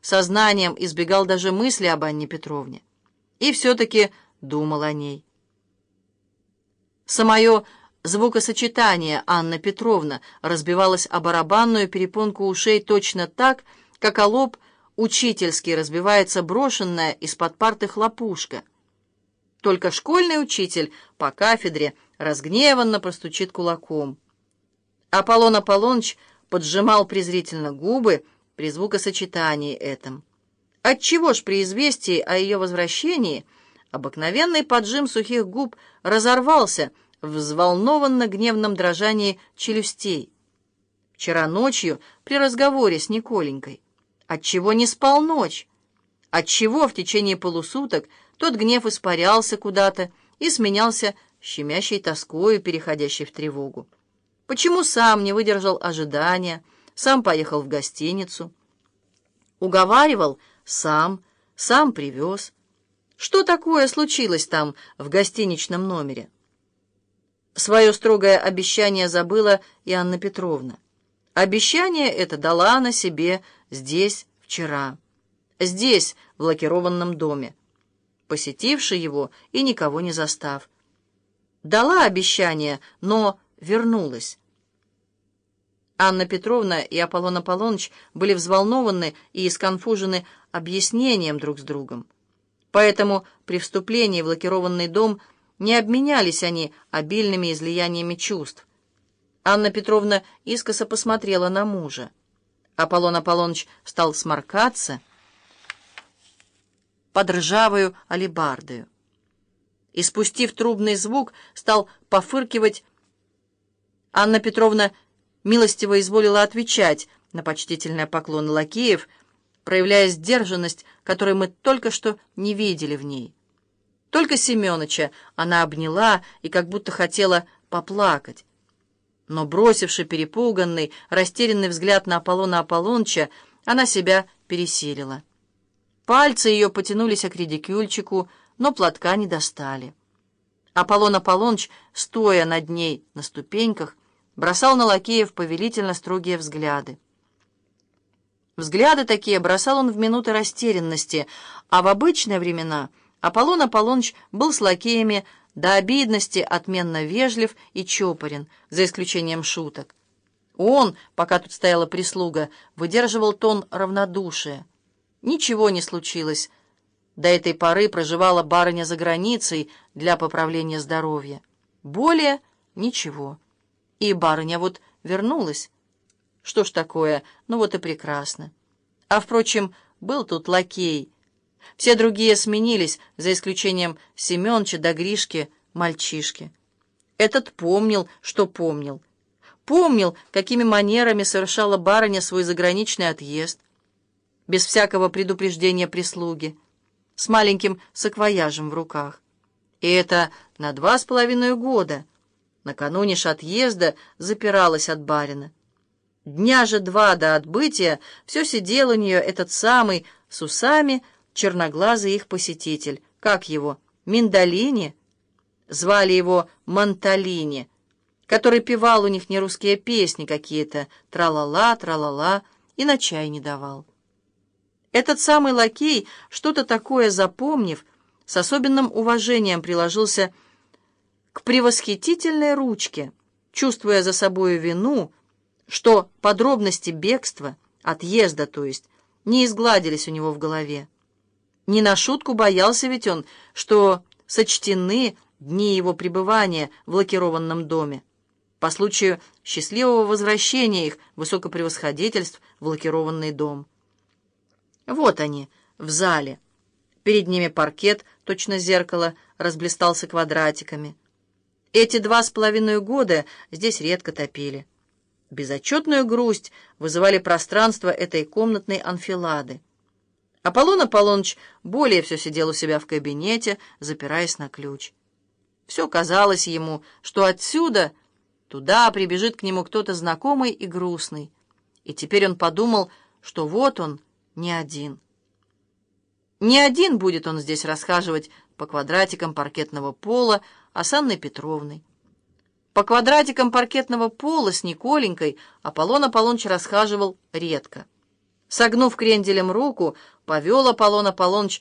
сознанием избегал даже мысли об Анне Петровне. И все-таки думал о ней. Самое звукосочетание Анна Петровна разбивалось о барабанную перепонку ушей точно так, как о лоб учительский разбивается брошенная из-под парты хлопушка. Только школьный учитель по кафедре разгневанно простучит кулаком. Аполлон Аполлоныч поджимал презрительно губы при звукосочетании этом. Отчего ж при известии о ее возвращении обыкновенный поджим сухих губ разорвался в взволнованно-гневном дрожании челюстей? Вчера ночью при разговоре с Николенькой. Отчего не спал ночь? Отчего в течение полусуток тот гнев испарялся куда-то и сменялся щемящей тоскою, переходящей в тревогу? Почему сам не выдержал ожидания, сам поехал в гостиницу? Уговаривал сам, сам привез. Что такое случилось там, в гостиничном номере? Свое строгое обещание забыла и Анна Петровна. Обещание это дала она себе здесь, вчера. Здесь, в лакированном доме, посетивши его и никого не застав. Дала обещание, но вернулась. Анна Петровна и Аполлон Аполлоныч были взволнованы и сконфужены объяснением друг с другом. Поэтому при вступлении в лакированный дом не обменялись они обильными излияниями чувств. Анна Петровна искоса посмотрела на мужа. Аполлон Аполлоныч стал сморкаться под ржавую алебардою. И, спустив трубный звук, стал пофыркивать. Анна Петровна милостиво изволила отвечать на почтительный поклон лакеев, проявляя сдержанность, которой мы только что не видели в ней. Только Семёныча она обняла и как будто хотела поплакать. Но, бросивши перепуганный, растерянный взгляд на Аполлона Аполлоныча, она себя пересилила. Пальцы ее потянулись к редикюльчику, но платка не достали. Аполлон Аполлоныч, стоя над ней на ступеньках, бросал на лакеев повелительно строгие взгляды. Взгляды такие бросал он в минуты растерянности, а в обычные времена Аполлон Аполлоныч был с лакеями до обидности отменно вежлив и чопорен, за исключением шуток. Он, пока тут стояла прислуга, выдерживал тон равнодушия. Ничего не случилось. До этой поры проживала барыня за границей для поправления здоровья. Более ничего. И барыня вот вернулась. Что ж такое? Ну вот и прекрасно. А, впрочем, был тут лакей. Все другие сменились, за исключением Семенча да Гришки, мальчишки. Этот помнил, что помнил. Помнил, какими манерами совершала барыня свой заграничный отъезд. Без всякого предупреждения прислуги. С маленьким саквояжем в руках. И это на два с половиной года — Накануне ж отъезда запиралась от барина. Дня же два до отбытия все сидел у нее этот самый с усами черноглазый их посетитель. Как его? Миндалини? Звали его Монталини, который певал у них нерусские песни какие-то, тра-ла-ла, тра-ла-ла, и на чай не давал. Этот самый лакей, что-то такое запомнив, с особенным уважением приложился к превосхитительной ручке, чувствуя за собою вину, что подробности бегства, отъезда, то есть, не изгладились у него в голове. Не на шутку боялся ведь он, что сочтены дни его пребывания в лакированном доме по случаю счастливого возвращения их высокопревосходительств в лакированный дом. Вот они, в зале. Перед ними паркет, точно зеркало, разблистался квадратиками. Эти два с половиной года здесь редко топили. Безотчетную грусть вызывали пространство этой комнатной анфилады. Аполлон Аполлоныч более все сидел у себя в кабинете, запираясь на ключ. Все казалось ему, что отсюда туда прибежит к нему кто-то знакомый и грустный. И теперь он подумал, что вот он не один. Не один будет он здесь расхаживать по квадратикам паркетного пола, а с Анной Петровной. По квадратикам паркетного пола с Николенькой Аполлон Аполлоныч расхаживал редко. Согнув кренделем руку, повел Аполлон Аполлоныч